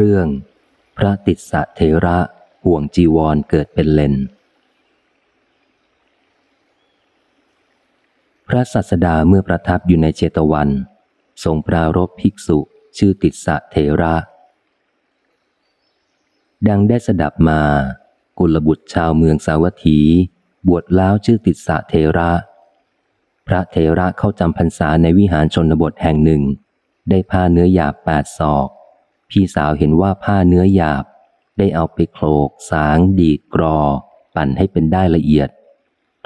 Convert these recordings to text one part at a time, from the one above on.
เรื่อง พระติสะเทระห่วงจีวรเกิดเป็นเลน พระสัสดาเมื่อประทับอยู่ในเจตวัน ทรงปรารบภิกษุชื่อติสะเทระ ดังได้สดับมากุลบุตรชาวเมืองสาวัตถี บวชแล้วชื่อติสะเทระ พระเทระเข้าจำพรรษาในวิหารชนบทแห่งหนึ่ง ได้ผ้าเนื้อหยาบแปดศอก พี่สาวเห็นว่าผ้าเนื้อหยาบ ได้เอาไปโคลก สาง ดีกรอ ปั่นให้เป็นได้ละเอียด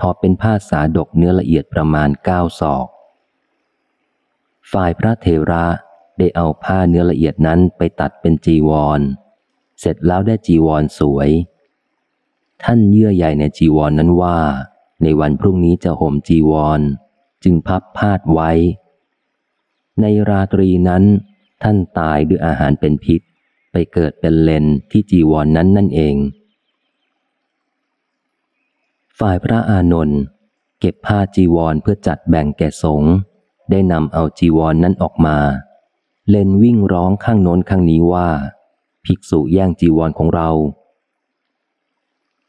ทอเป็นผ้าสาดกเนื้อละเอียดประมาณเก้าศอก ฝ่ายพระเทระได้เอาผ้าเนื้อละเอียดนั้นไปตัดเป็นจีวร เสร็จแล้วได้จีวรสวย ท่านเยื่อใหญ่ในจีวรนนั้นว่า ในวันพรุ่งนี้จะห่มจีวร จึงพับพาดไว้ ในราตรีนั้น ท่านตายด้วยอาหารเป็นพิษ ไปเกิดเป็นเลนที่จีวรนนั้นนั่นเอง ฝ่ายพระอานนท์เก็บผ้าจีวรเพื่อจัดแบ่งแก่สงฆ์ได้นำเอาจีวรนนั้นออกมา เลนวิ่งร้องข้างโน้นข้างนี้ว่า ภิกษุแย่งจีวรของเรา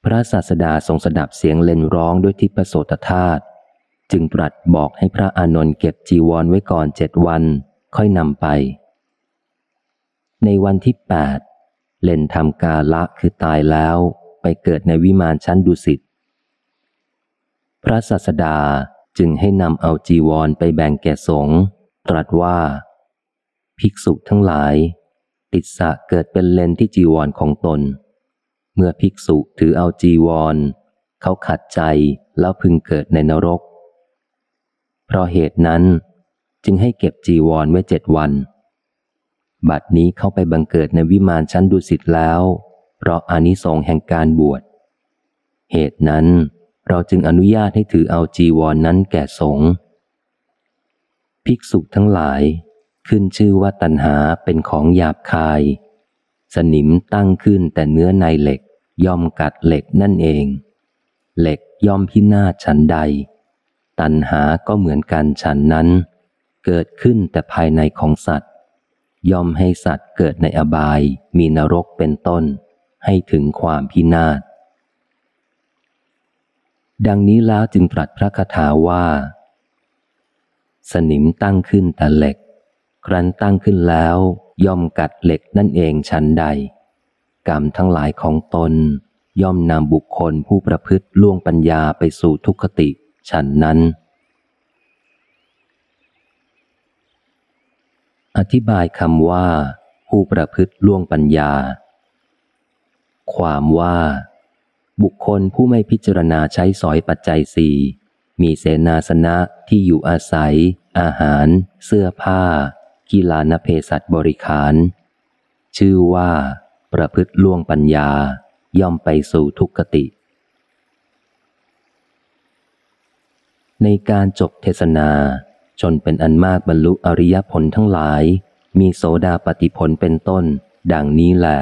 พระศาสดาทรงสดับเสียงเลนร้องด้วยทิพโสตธาตุจึงตรัสบอกให้พระอานนท์เก็บจีวรไว้ก่อนเจ็ดวัน ค่อยนำไป ในวันที่แปดเลนทำกาละคือตายแล้วไปเกิดในวิมานชั้นดุสิต พระศาสดาจึงให้นำเอาจีวรไปแบ่งแก่สงฆ์ตรัสว่า ภิกษุทั้งหลาย ติดสะเกิดเป็นเลนที่จีวรของตน เมื่อภิกษุถือเอาจีวร เขาขัดใจแล้วพึงเกิดในนรก เพราะเหตุนั้นจึงให้เก็บจีวรไว้เจ็ดวัน บัดนี้เข้าไปบังเกิดในวิมานชั้นดุสิตแล้ว เพราะอานิสงส์แห่งการบวช เหตุนั้นเราจึงอนุญาตให้ถือเอาจีวรนนั้นแก่สงฆ์ภิกษุทั้งหลาย ขึ้นชื่อว่าตัณหาเป็นของหยาบคาย สนิมตั้งขึ้นแต่เนื้อในเหล็กย่อมกัดเหล็กนั่นเอง เหล็กย่อมพินาศฉันใด ตัณหาก็เหมือนกันฉันนั้น เกิดขึ้นแต่ภายในของสัตว์ ย่อมให้สัตว์เกิดในอบาย มีนรกเป็นต้น ให้ถึงความพินาศ ดังนี้แล้วจึงตรัสพระคาถาว่า สนิมตั้งขึ้นแต่เหล็ก ครั้นตั้งขึ้นแล้ว ย่อมกัดเหล็กนั่นเองฉันใด กรรมทั้งหลายของตน ย่อมนำบุคคลผู้ประพฤติล่วงปัญญาไปสู่ทุกขติฉันนั้น อธิบายคำว่า ผู้ประพฤติล่วงปัญญา ความว่า บุคคลผู้ไม่พิจารณาใช้สอยปัจจัยสี่มีเสนาสนะที่อยู่อาศัย อาหาร เสื้อผ้า กีฬานเพสัตบริขาร ชื่อว่า ประพฤติล่วงปัญญา ย่อมไปสู่ทุกขติ ในการจบเทศนา ชนเป็นอันมากบรรลุอริยผลทั้งหลาย มีโสดาปฏิผลเป็นต้น ดังนี้แหละ